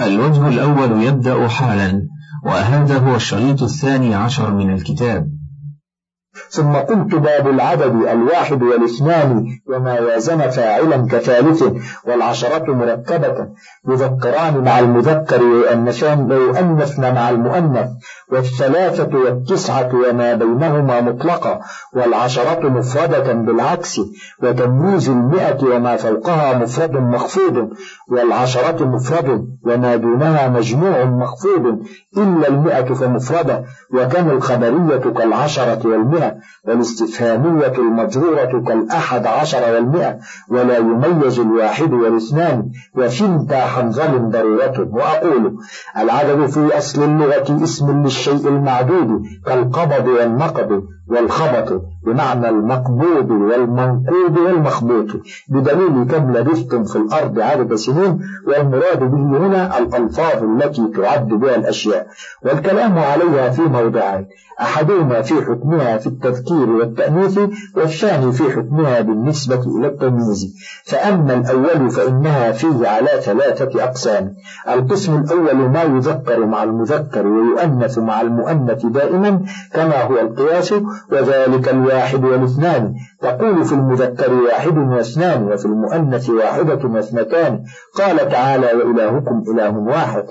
الوجه الأول يبدأ حالا وهذا هو الشريط الثاني عشر من الكتاب. ثم قلت باب العدد الواحد والإثنان وما يازن فاعلا كثالث والعشرة مركبة يذكران مع المذكر ويؤنثان ويؤنثن مع المؤنث والثلاثة والتسعة وما بينهما مطلقة والعشرة مفردة بالعكس وتمييز المئة وما فوقها مفرد مخفوض والعشرة مفرد وما دونها مجموع مخفوض إلا المئة فمفردة وكان الخبرية كالعشرة والمئة والاستفهامية المجرورة كالأحد عشر والمئة ولا يميز الواحد والاثنان وثنتا حنظل ضرورة. وأقول العدد في أصل اللغة اسم للشيء المعدود كالقبض والنقب. والخبط بمعنى المقبوض والمنقوض والمخبوط. بدليل كم لبثتم في الأرض عدد سنين والمراد به هنا الألفاظ التي تعد بها الأشياء. والكلام عليها في موضعين. أحدهما في حكمها في التذكير والتأنيث والثاني في حكمها بالنسبة إلى التمييز. فأما الأول فإنها فيه على ثلاثة أقسام. القسم الأول ما يذكر مع المذكر ويؤنث مع المؤنث دائما كما هو القياس. وذلك الواحد والاثنان. تقول في المذكر واحد واثنان وفي المؤنث واحدة واثنتان. قال تعالى وإلهكم إله واحد.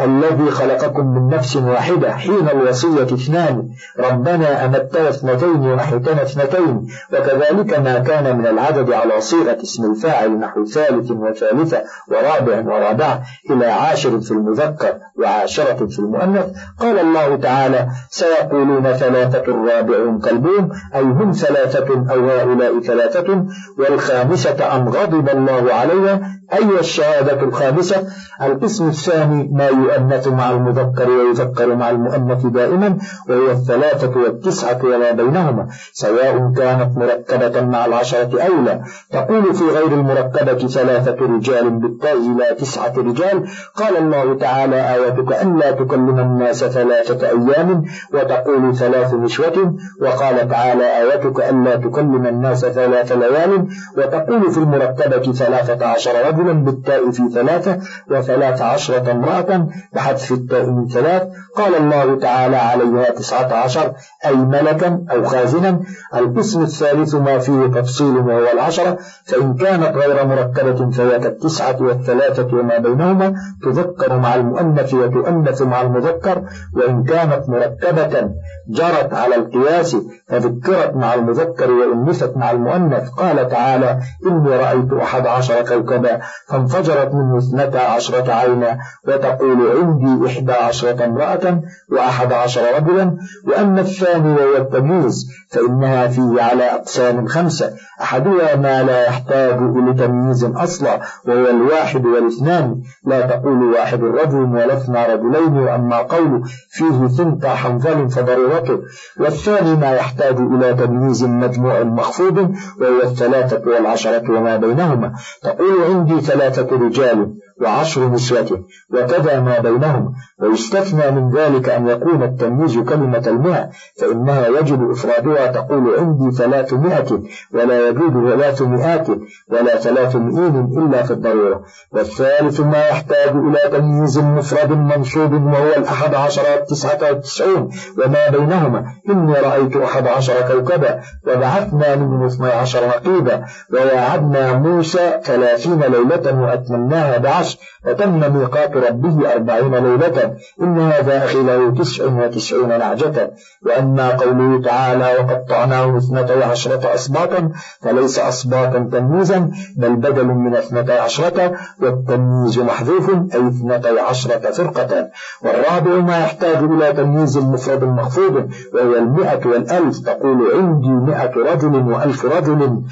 الذي خلقكم من نفس واحدة حين الوصية اثنان. ربنا أمتنا اثنتين ونحيتنا اثنتين. وكذلك ما كان من العدد على صيغة اسم الفاعل نحو ثالث وثالثة ورابع ورابعة إلى عاشر في المذكر وعاشرة في المؤنث. قال الله تعالى سيقولون ثلاثة رابعهم كلبهم أي هم ثلاثة أو هؤلاء ثلاثة. والخامسة أن غضب الله عليها؟ أي الشهادة الخامسة؟ القسم الثاني ما يؤنث مع المذكر ويذكر مع المؤنث دائما وهو الثلاثة والتسعة وما بينهما سواء كانت مركبة مع العشرة أو لا. تقول في غير المركبة ثلاثة رجال بالتاء إلى تسعة رجال قال الله تعالى آيتك أن لا تكلم الناس ثلاثة أيام وتقول ثلاث نسوة وقال تعالى آيتك أن لا تكلم الناس ثلاث ليال وتقول في المركبة ثلاثة عشر رجلا بالتاء في ثلاثة وثلاث عشرة امرأة بحذف التاء من ثلاث. قال الله تعالى عليها تسعة عشر أي ملكا أو خازنا. القسم الثالث ما فيه تفصيل وهو العشرة فإن كانت غير مركبة فهي كالتسعة والثلاثة وما بينهما. تذكر مع المؤنث وتؤنث مع المذكر. وإن كانت مركبة جرت على القياس فذكرت مع المذكر وأنثت مع المؤنث. قال تعالى إني رأيت أحد عشر كوكبا فانفجرت منه اثنتا عشرة عينا. وتقول عندي إحدى عشرة امرأة وأحد عشر رجلا وأما الثاني وهو التمييز فإنها فيه على أقسام خمسة. أحدها ما لا يحتاج إلى تمييز أصلا وهو الواحد والاثنان. لا تقول واحد رجل ولا اثنى رجلين وأما قول فيه ثنتا حنظل فضرورته. والثاني ما يحتاج إلى تمييز مجموع مخفوض وهو الثلاثة والعشرة وما بينهما. تقول عندي ثلاثة رجال. وعشر نسوة وكذا ما بينهم ويستثنى من ذلك أن يكون التمييز كلمة المئة فإنها يجب إفرادها تقول عندي ثلاثمائة ولا يجوز ثلاثمائات ولا ثلاثمئين إلا في الضرورة. والثالث ما يحتاج إلى تمييز مفرد منصوب وهو الأحد عشر والتسعة والتسعون وما بينهما إني رأيت أحد عشر كوكبا وبعثنا منه اثني عشر رقيبا وواعدنا موسى ثلاثين ليلة وأتمناها بعشر وتم ميقات ربه أربعين ليلة. إن هذا أخي له تسع وتسعون نعجة. وأما قوله تعالى وقطعناه اثنتي عشرة أسباطا فليس أسباطا تمييزا بل بدل من اثنتي عشرة والتمييز محذوف أي اثنتي عشرة فرقة. والرابع ما يحتاج إلى تمييز المفرد المخفوض وهو المئة والألف تقول عندي مئة رجل وألف رجل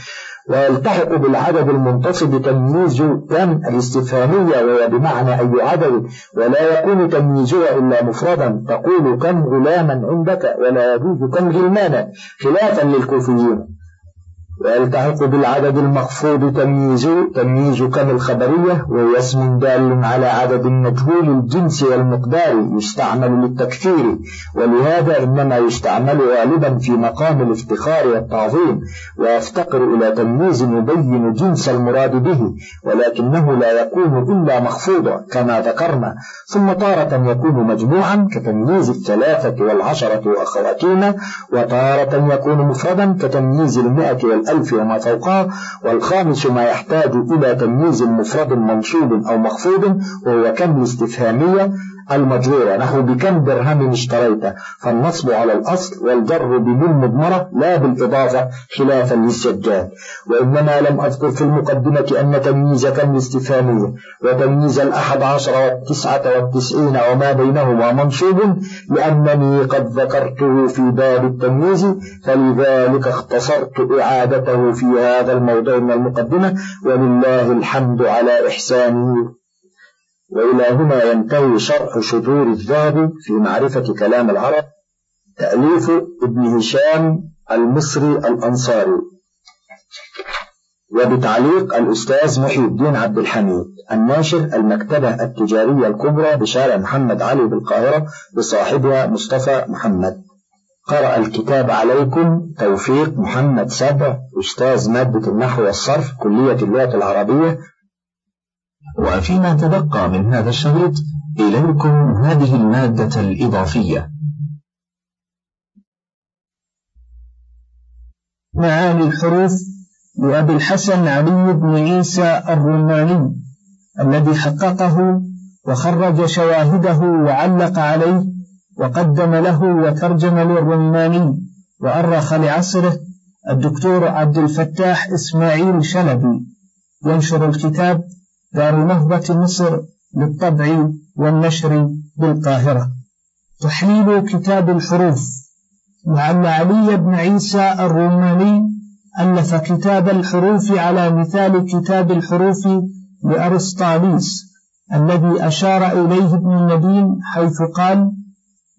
ويلتحق بالعدد المنتصب تمييز كم الاستفهامية وهي بمعنى أي عدد ولا يكون تمييزها إلا مفردا. تقول كم غلاما عندك ولا يجوز كم غلمانا خلافا للكوفيين. ويلتحق بالعدد المخفوض تمييز تمييز كم الخبرية وهو اسم دال على عدد مجهول الجنس والمقدار يستعمل للتكثير ولهذا إنما يستعمل غالبا في مقام الافتخار والتعظيم ويفتقر إلى تمييز يبين جنس المراد به ولكنه لا يكون إلا مخفوضا كما ذكرنا ثم تارة يكون مجموعا كتمييز الثلاثة والعشرة وأخواتهما وتارة يكون مفردا كتمييز المئة والألف وما فوقها والخامس ما يحتاج إلى تمييز مفرد منصوب أو مخفوض وهو كم الاستفهامية. المجرورة نحو بكم درهم اشتريت. فالنصب على الأصل والجر بمن مضمرة لا بالإضافة خلافا للسجاد. وإنما لم أذكر في المقدمة أن تمييز كم الاستفهامية وتمييز الأحد عشر والتسعة والتسعين وما بينهما منصوب لأنني قد ذكرته في باب التمييز فلذلك اختصرت إعادته في هذا الموضوع من المقدمة. ولله الحمد على إحسانه. وإلى هنا ينتهي شرح شذور الذهب في معرفة كلام العرب تأليف ابن هشام المصري الأنصاري وبتعليق الأستاذ محي الدين عبد الحميد الناشر المكتبة التجارية الكبرى بشارع محمد علي بالقاهرة بصاحبها مصطفى محمد. قرأ الكتاب عليكم توفيق محمد سبع أستاذ مادة النحو والصرف كلية اللغة العربية وفيما تبقى من هذا الشريط إليكم هذه المادة الإضافية. معاني الحروف لأبي الحسن علي بن عيسى الروماني الذي حققه وخرج شواهده وعلق عليه وقدم له وترجم للروماني وأرخ لعصره الدكتور عبد الفتاح إسماعيل شلبي. ينشر الكتاب دار نهضة مصر للطبع والنشر بالقاهرة. تحليل كتاب الحروف. لعل علي بن عيسى الروماني ألف كتاب الحروف على مثال كتاب الحروف لأرسطاليس الذي أشار إليه ابن الندين حيث قال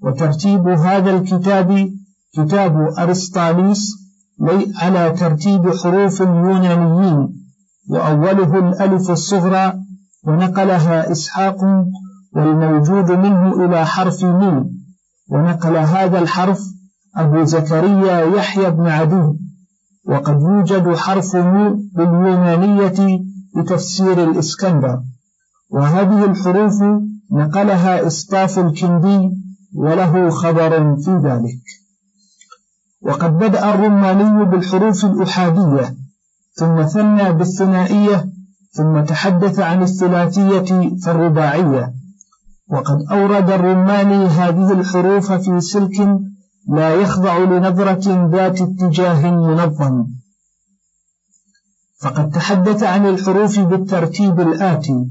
وترتيب هذا الكتاب كتاب أرسطاليس على ترتيب حروف اليونانيين وأوله الألف الصغرى ونقلها إسحاق والموجود منه إلى حرف ميم ونقل هذا الحرف أبو زكريا يحيى بن عدي وقد يوجد حرف ميم باليونانية بتفسير الإسكندر. وهذه الحروف نقلها إسطاف الكندي وله خبر في ذلك. وقد بدأ الرماني بالحروف الأحادية ثم ثنى بالثنائية ثم تحدث عن الثلاثية فالرباعية. وقد أورد الرماني هذه الحروف في سلك لا يخضع لنظرة ذات اتجاه منظم. فقد تحدث عن الحروف بالترتيب الآتي.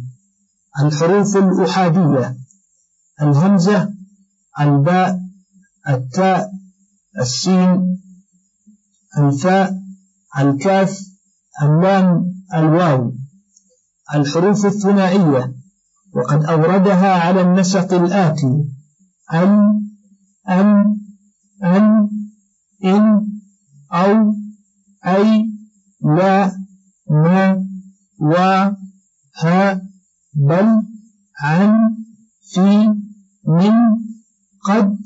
الحروف الأحادية الهمزة الباء التاء السين الفاء الكاف اللام الواو الحروف الثنائية وقد أوردها على النسق الآتي أن أن أن إن أو أي لا ما و ها بل عن في من قد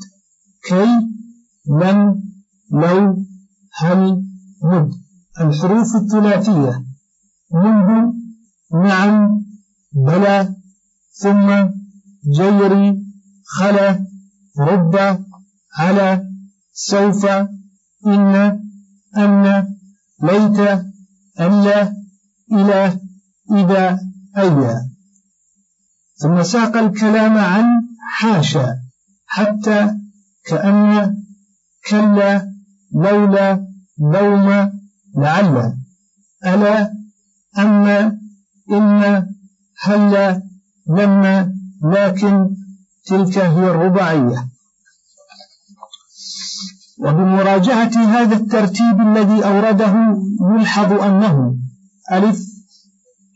كي لم لو هل مد. الحروف الثلاثية. منذ نعم بلى ثم جيري خلا رب على سوف إن أن ليت ألا إلى إذا أيا ثم ساق الكلام عن حاشا حتى كأن كلا لولا لوم لعل ألا أما إن هل لما لكن تلك هي الرباعية. وبمراجعة هذا الترتيب الذي أورده يلحظ أنه ألف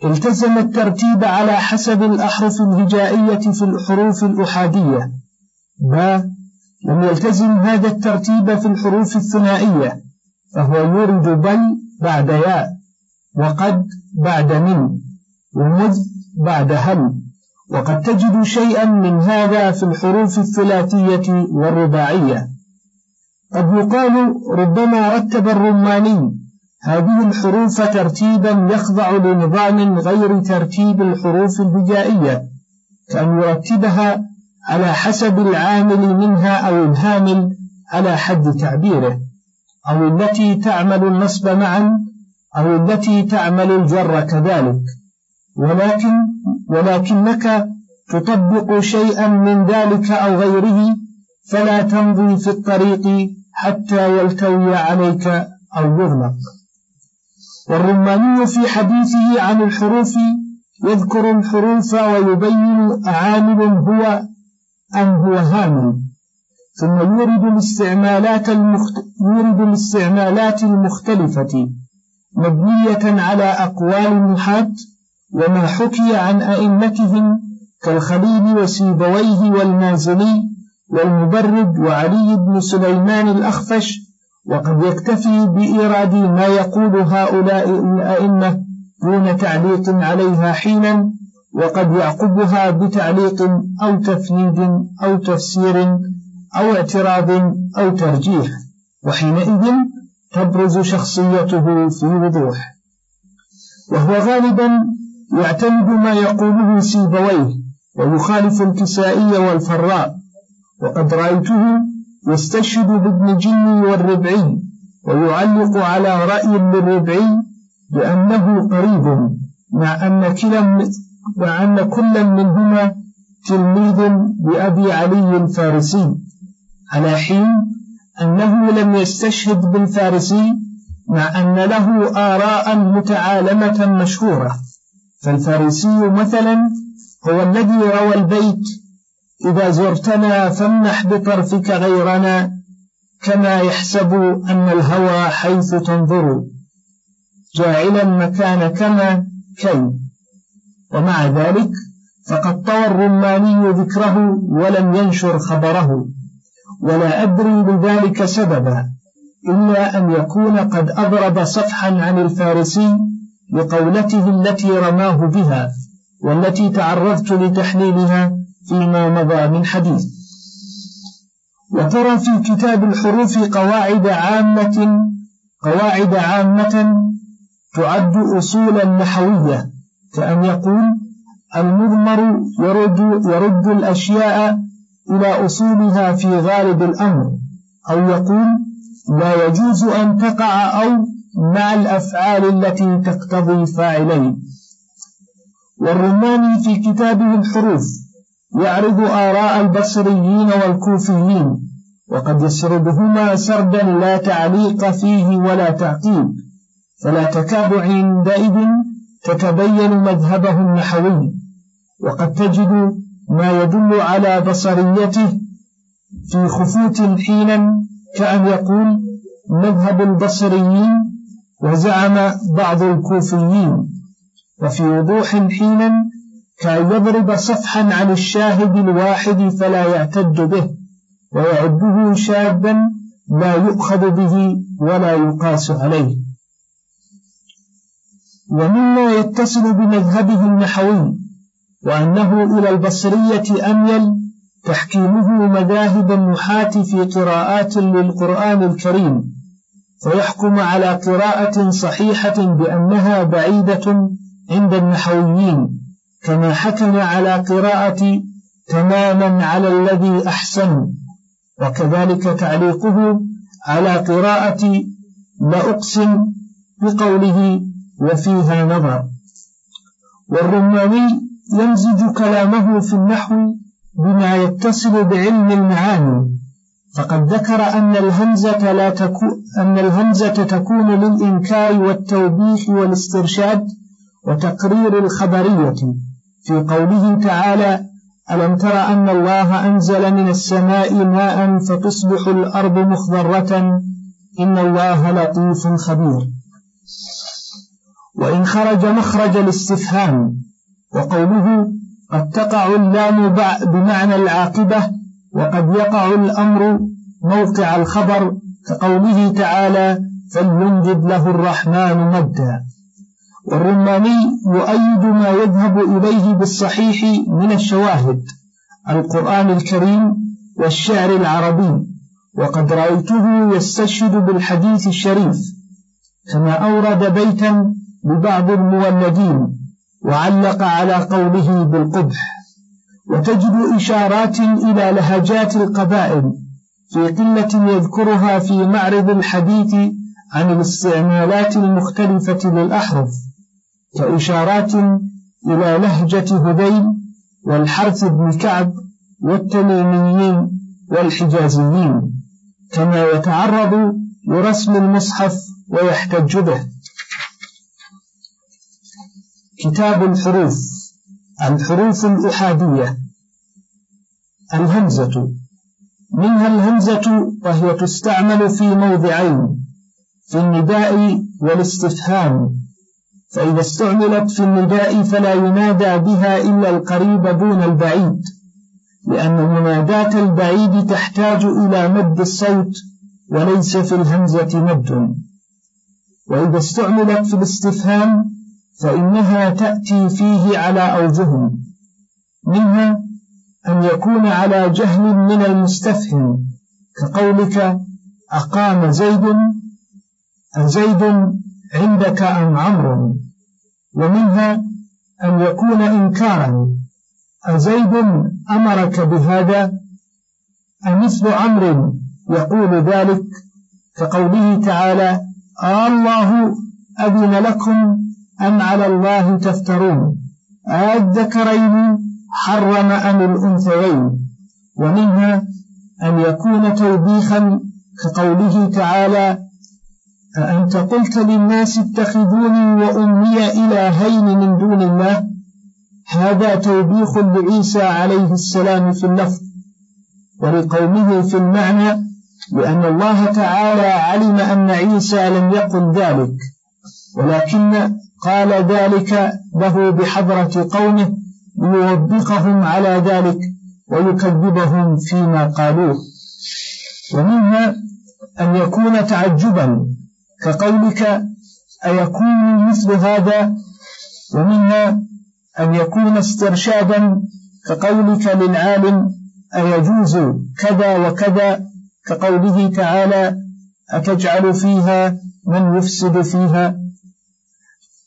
التزم الترتيب على حسب الأحرف الهجائية في الحروف الأحادية. با لم يلتزم هذا الترتيب في الحروف الثنائية. فهو يورد بل بعد ياء وقد بعد من ومذ بعد هل وقد تجد شيئا من هذا في الحروف الثلاثية والرباعية. قد يقال ربما رتب الرماني هذه الحروف ترتيبا يخضع لنظام غير ترتيب الحروف الهجائية كأن يرتبها على حسب العامل منها أو الهامل على حد تعبيره. أو التي تعمل النصب معا أو التي تعمل الجر كذلك. ولكن ولكنك تطبق شيئا من ذلك أو غيره فلا تمضي في الطريق حتى يلتوي عليك أو يغلق. والرماني في حديثه عن الحروف يذكر الحروف ويبين عامل هو أم هو هامل. ثم يورد الاستعمالات المخت... يورد الاستعمالات المختلفة مبنية على أقوال النحاة وما حكي عن أئمتهم كالخليل وسيبويه والمازني والمبرد وعلي بن سليمان الأخفش وقد يكتفي بإيراد ما يقول هؤلاء الأئمة دون تعليق عليها حينا وقد يعقبها بتعليق أو تفنيد أو تفسير أو اعتراض أو ترجيح وحينئذ تبرز شخصيته في وضوح. وهو غالبا يعتمد ما يقوله سيبويه ويخالف الكسائي والفراء. وقد رأيته يستشهد بابن جني والربعي ويعلق على رأي للربعي بأنه قريب مع أن كلا مع أن كلا منهما تلميذ لأبي علي الفارسي. على حين أنه لم يستشهد بالفارسي مع أن له آراء متعالمة مشهورة. فالفارسي مثلا هو الذي روى البيت إذا زرتنا فامنح بطرفك غيرنا كما يحسب أن الهوى حيث تنظر. جاعلا مكان كما كي. ومع ذلك فقد طوى الرماني ذكره ولم ينشر خبره. ولا أدري لذلك سببا إلا أن يكون قد أضرب صفحا عن الفارسي لقولته التي رماه بها والتي تعرضت لتحليلها فيما مضى من حديث. وترى في كتاب الحروف قواعد عامة قواعد عامة تعد أصولا نحوية كأن يقول المضمر يرد, يرد الأشياء إلى أصولها في غالب الأمر أو يقول لا يجوز أن تقع أو مع الأفعال التي تقتضي فاعلين. والرماني في كتابه الحروف يعرض آراء البصريين والكوفيين وقد يسردهما سردا لا تعليق فيه ولا تعقيب فلا تكاد عندئذ تتبين مذهبه النحوي. وقد تجد ما يدل على بصريته في خفوت حينا كأن يقول مذهب البصريين وزعم بعض الكوفيين. وفي وضوح حينا كأن يضرب صفحا عن الشاهد الواحد فلا يعتد به ويعده شابا لا يؤخذ به ولا يقاس عليه. ومما يتصل بمذهبه النحوي وأنه إلى البصرية أميل تحكيمه مذاهب النحاة في قراءات للقرآن الكريم فيحكم على قراءة صحيحة بأنها بعيدة عند النحويين كما حكم على قراءة تماما على الذي أحسن وكذلك تعليقه على قراءة لا أقسم بقوله وفيها نظر. والرماني يمزج كلامه في النحو بما يتصل بعلم المعاني. فقد ذكر أن الهمزة لا تكون أن الهمزة تكون للإنكار والتوبيخ والاسترشاد وتقرير الخبرية. في قوله تعالى ألم تر أن الله أنزل من السماء ماء فتصبح الأرض مخضرة؟ إن الله لطيف خبير. وإن خرج مخرج الاستفهام. وقوله قد تقع اللام بمعنى العاقبة وقد يقع الأمر موقع الخبر كقوله تعالى فليمدد له الرحمن مدا. والرماني يؤيد ما يذهب إليه بالصحيح من الشواهد القرآن الكريم والشعر العربي وقد رأيته يستشهد بالحديث الشريف كما أورد بيتا لبعض المولدين. وعلق على قوله بالقبح وتجد إشارات إلى لهجات القبائل في قلة يذكرها في معرض الحديث عن الاستعمالات المختلفة للأحرف كإشارات إلى لهجة هذيل والحرث بن كعب والتميميين والحجازيين كما يتعرض لرسم المصحف ويحتج به. كتاب الحروف. الحروف الأحادية. الهمزة. منها الهمزة وهي تستعمل في موضعين في النداء والاستفهام. فإذا استعملت في النداء فلا ينادى بها إلا القريب دون البعيد لأن مناداة البعيد تحتاج إلى مد الصوت وليس في الهمزة مد. وإذا استعملت في الاستفهام فإنها تأتي فيه على أوجه منها أن يكون على جهل من المستفهم كقولك أقام زيد أزيد عندك أم عمرو؟ ومنها أن يكون إنكارا أزيد أمرك بهذا؟ أمثل عمرو يقول ذلك كقوله تعالى آه الله أذن لكم أم على الله تفترون؟ الذكرين حرم أم الأنثيين؟ ومنها أن يكون توبيخا كقوله تعالى أأنت قلت للناس اتخذوني وأمي إلهين من دون الله؟ هذا توبيخ لعيسى عليه السلام في اللفظ ولقومه في المعنى لأن الله تعالى علم أن عيسى لم يقل ذلك ولكن قال ذلك له بحضرة قومه ليوبخهم على ذلك ويكذبهم فيما قالوه. ومنها أن يكون تعجبا كقولك أيكون مثل هذا؟ ومنها أن يكون استرشادا كقولك للعالم أيجوز كذا وكذا؟ كقوله تعالى أتجعل فيها من يفسد فيها؟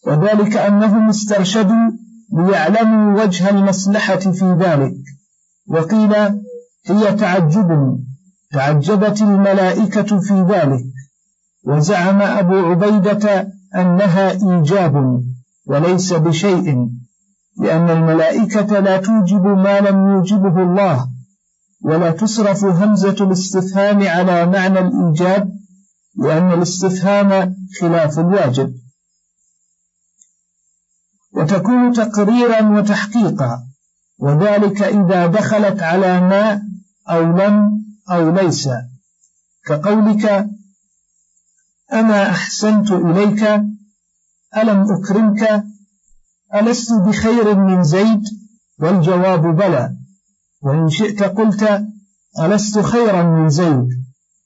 وذلك أنهم استرشدوا ليعلموا وجه المصلحة في ذلك. وقيل هي تعجب تعجبت الملائكة في ذلك. وزعم أبو عبيدة أنها إيجاب وليس بشيء لأن الملائكة لا توجب ما لم يوجبه الله ولا تصرف همزة الاستفهام على معنى الإيجاب لأن الاستفهام خلاف الواجب. وتكون تقريرا وتحقيقا. وذلك إذا دخلت على ما أو لم أو ليس. كقولك أما أحسنت إليك ألم أكرمك؟ ألست بخير من زيد؟ والجواب بلى. وإن شئت قلت ألست خيرا من زيد.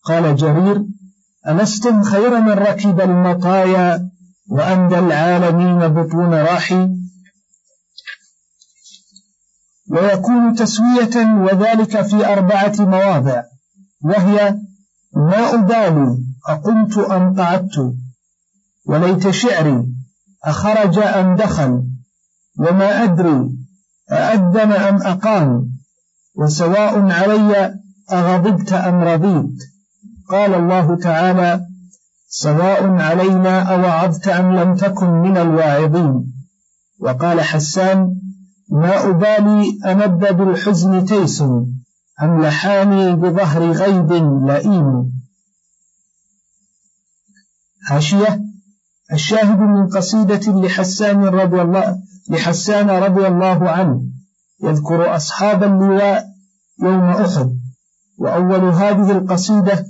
قال جرير ألستم خير من ركب المطايا؟ وأندى العالمين بطون راحي. ويكون تسوية وذلك في أربعة مواضع وهي ما أبالي أقمت أم قعدت وليت شعري أخرج أم دخل وما أدري أأذن أم أقام وسواء علي أغضبت أم رضيت. قال الله تعالى سواء علينا أوعظت أم لم تكن من الواعظين. وقال حسان ما أبالي أنب بالحزن تيس أم لحاني بظهر غيب لئيم. حاشية الشاهد من قصيدة لحسان رضي الله لحسان رضي الله عنه يذكر أصحاب اللواء يوم أحد. وأول هذه القصيدة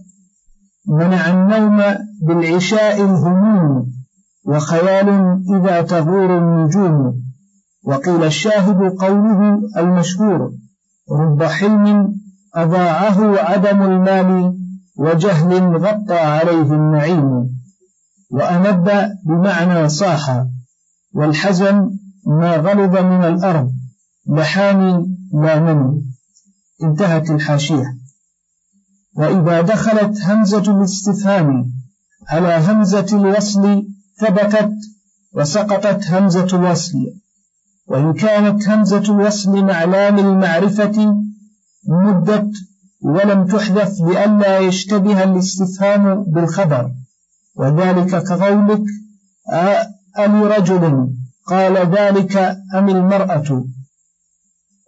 منع النوم بالعشاء الهموم وخيال إذا تغور النجوم. وقيل الشاهد قوله المشهور رب حلم أضاعه عدم المال وجهل غطى عليه النعيم. وأنب بمعنى صاح والحزن ما غلظ من الأرض لحاني لا مني انتهت الحاشية. وإذا دخلت همزة الاستفهام على همزة الوصل ثبتت وسقطت همزة الوصل وإن كانت همزة الوصل مع لام المعرفة مدت ولم تحذف لئلا يشتبه الاستفهام بالخبر وذلك كقولك أم رجل قال ذلك أم المرأة؟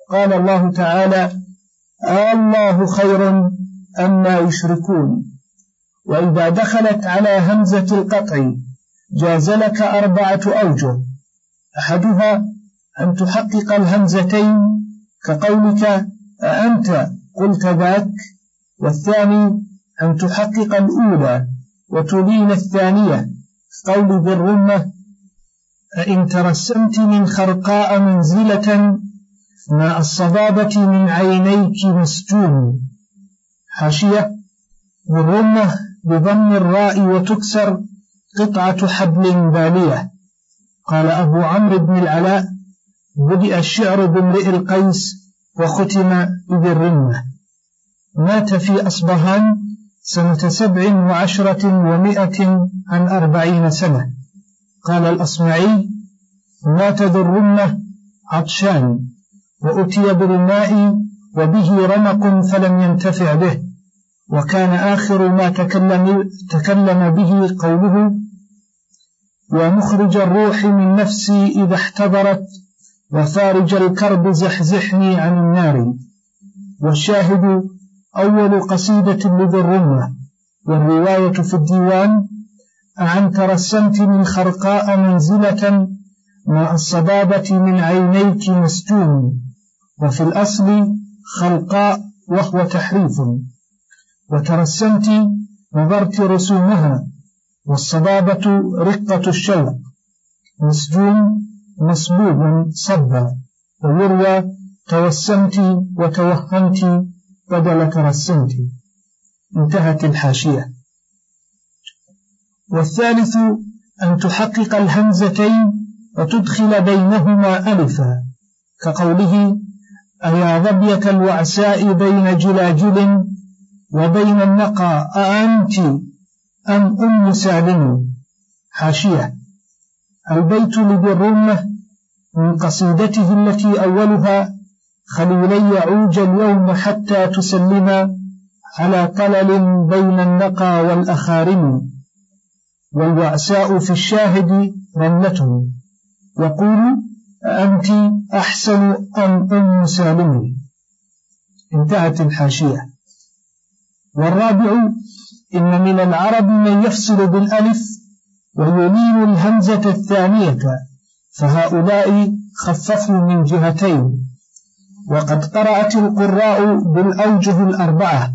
قال الله تعالى الله خير أما يشركون. وإذا دخلت على همزة القطع جاز لك أربعة أوجه. أحدها أن تحقق الهمزتين كقولك أأنت قلت ذاك والثاني أن تحقق الأولى وتلين الثانية. قول بالرمة أئن ترسمت من خرقاء منزلة ماء الصبابة من عينيك مسجون. حاشية بالرمة بضم الراء وتكسر قطعة حبل بالية. قال أبو عمرو بن العلاء بدأ الشعر بامرئ القيس وختم بالرمة. مات في أصبهان سنة سبع وعشرة ومائة عن أربعين سنة. قال الأصمعي مات ذو الرمة عطشان وأتي بالماء وبه رمق فلم ينتفع به. وكان آخر ما تكلم, تكلم به قوله ومخرج الروح من نفسي إذا احتضرت وفارج الكرب زحزحني عن النار. والشاهد أول قصيدة لذي الرمة والرواية في الديوان أعن ترسمت من خرقاء منزلة مع الصبابة من عينيك مسجون وفي الأصل خلقاء وهو تحريف. وترسمت نظرت رسومها والصبابة رقة الشوق مسجون مصبوب صبا ويروى توسمت وتوهمت بدل ترسمت انتهت الحاشية. والثالث أن تحقق الهمزتين وتدخل بينهما ألفا كقوله أيا ظبية الوعساء بين جلاجل وبين النقى أأنت أم أم سالم؟ حاشية. البيت لبرمة من قصيدته التي أولها خليلي عوج اليوم حتى تسلما على طلل بين النقى والأخارم. والوعساء في الشاهد رملة يقول أنت أحسن أم أم سالم؟ انتهت الحاشية. والرابع إن من العرب من يفصل بالألف ويلين الهمزة الثانية فهؤلاء خففوا من جهتين وقد قرأت القراء بالأوجه الأربعة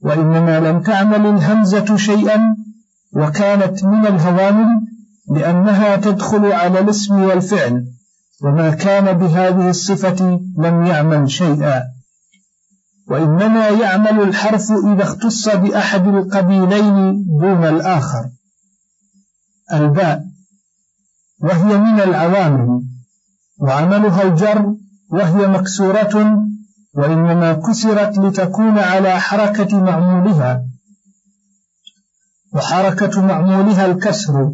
وإنما لم تعمل الهمزة شيئا وكانت من الهوامل لأنها تدخل على الاسم والفعل وما كان بهذه الصفة لم يعمل شيئا. وإنما يعمل الحرف إذا اختص بأحد القبيلين دون الآخر. الباء وهي من العوامل. وعملها الجر وهي مكسورة وإنما كسرت لتكون على حركة معمولها. وحركة معمولها الكسر.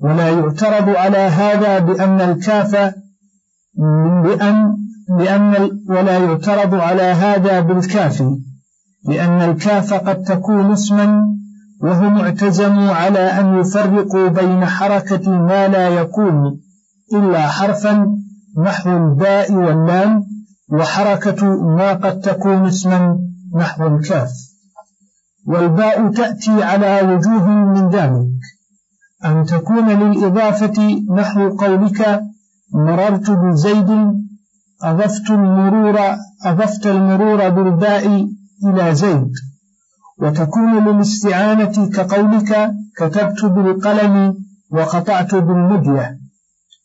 ولا يعترض على هذا بأن الكاف لأن لأن ولا يعترض على هذا بالكاف لأن الكاف قد تكون اسما وهم اعتزموا على أن يفرقوا بين حركة ما لا يكون إلا حرفا نحو الباء واللام وحركة ما قد تكون اسما نحو الكاف. والباء تأتي على وجوه من ذلك أن تكون للإضافة نحو قولك مررت بزيد أضفت المرور أضفت المرور بالباء إلى زيد. وتكون للاستعانة كقولك كتبت بالقلم وقطعت بالمدية.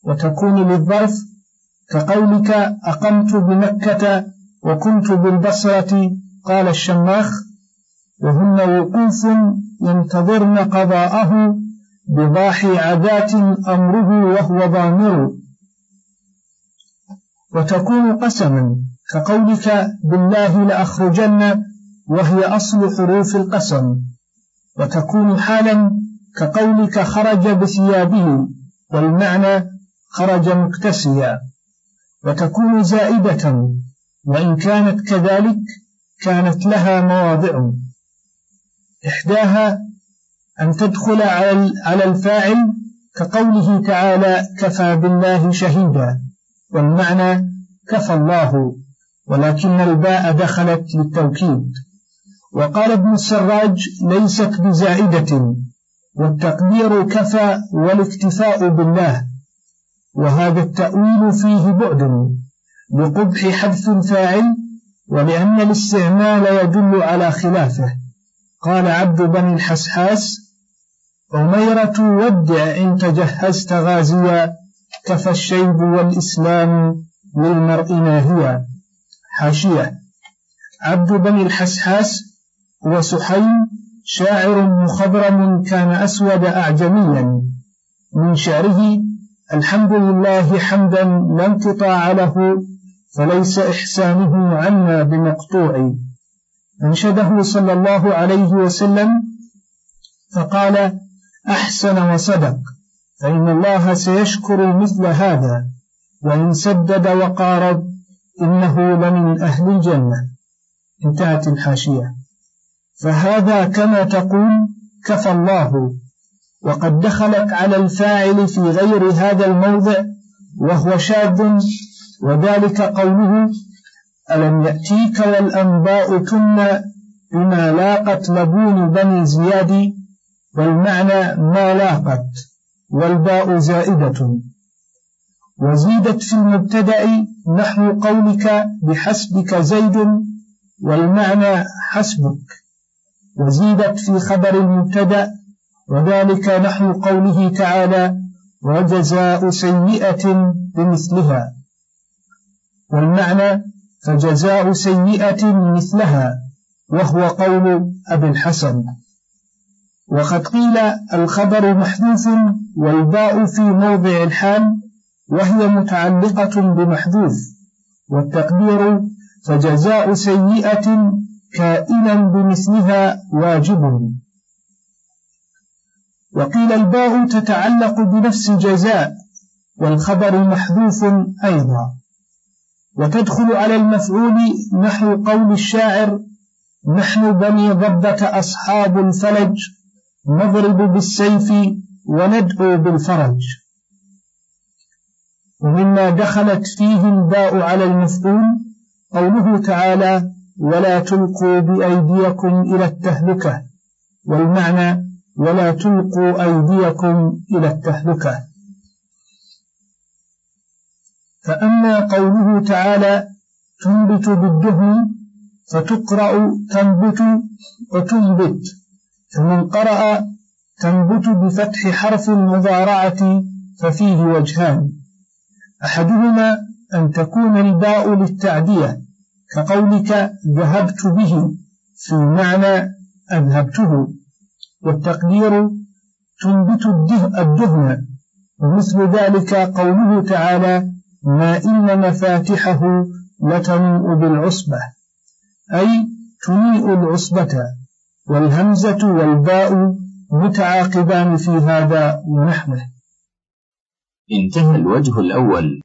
وتكون للظرف كقولك أقمت بمكة وكنت بالبصرة قال الشماخ. وهن وقوف ينتظرن قضاءه بضاحي عذات أمره وهو ضامر. وتكون قسما كقولك بالله لأخرجن وهي أصل حروف القسم. وتكون حالا كقولك خرج بثيابه والمعنى خرج مكتسيا. وتكون زائدة وإن كانت كذلك كانت لها مواضع. إحداها أن تدخل على الفاعل كقوله تعالى كفى بالله شهيدا. والمعنى كفى الله ولكن الباء دخلت للتوكيد. وقال ابن السراج ليست بزائدة والتقدير كفى والاكتفاء بالله. وهذا التأويل فيه بعد بقبح حذف الفاعل ولأن الاستعمال يدل على خلافه. قال عبد بن الحسحاس أميرة ودع إن تجهزت غازيا كفى الشيب والإسلام للمرء ناهيا حاشية. عبد بن الحسحاس هو شاعر مخضرم كان أسود أعجميا. من شعره الحمد لله حمدا لا انقطاع له فليس إحسانه عنا بمقطوع. أنشده صلى الله عليه وسلم فقال أحسن وصدق. فإن الله سيشكر مثل هذا وإن سدد وقارب إنه لمن أهل الجنة. انتهت الحاشية. فهذا كما تقول كفى الله وقد دخلت على الفاعل في غير هذا الموضع وهو شاذ وذلك قوله ألم يأتيك والأنباء تمنى بما لاقت لبون بني زياد والمعنى ما لاقت. والباء زائدة. وزيدت في المبتدأ نحو قولك بحسبك زيد والمعنى حسبك. وزيدت في خبر المبتدأ وذلك نحو قوله تعالى وجزاء سيئة بمثلها. والمعنى فجزاء سيئة مثلها وهو قول أبي الحسن. وقد قيل الخبر محذوف والباء في موضع الحال وهي متعلقة بمحذوف والتقدير فجزاء سيئة كائنا بمثلها واجب. وقيل الباء تتعلق بنفس جزاء والخبر محذوف أيضا. وتدخل على المفعول نحو قول الشاعر نحن بني ضبة أصحاب الفلج نضرب بالسيف وندعو بالفرج. ومما دخلت فيه الباء على المفعول قوله تعالى ولا تلقوا بأيديكم إلى التهلكة والمعنى ولا تلقوا أيديكم إلى التهلكة فأما قوله تعالى تنبت بالدهن فتقرأ تنبت وتنبت فمن قرأ تنبت بفتح حرف المضارعة ففيه وجهان. أحدهما أن تكون الباء للتعدية كقولك ذهبت به في معنى أذهبته. والتقدير تنبت الدهن ومثل ذلك قوله تعالى ما إن مفاتحه لتنوء بالعصبة أي تنيء العصبة. والهمزة والباء متعاقبان في هذا ونحوه. انتهى الوجه الأول.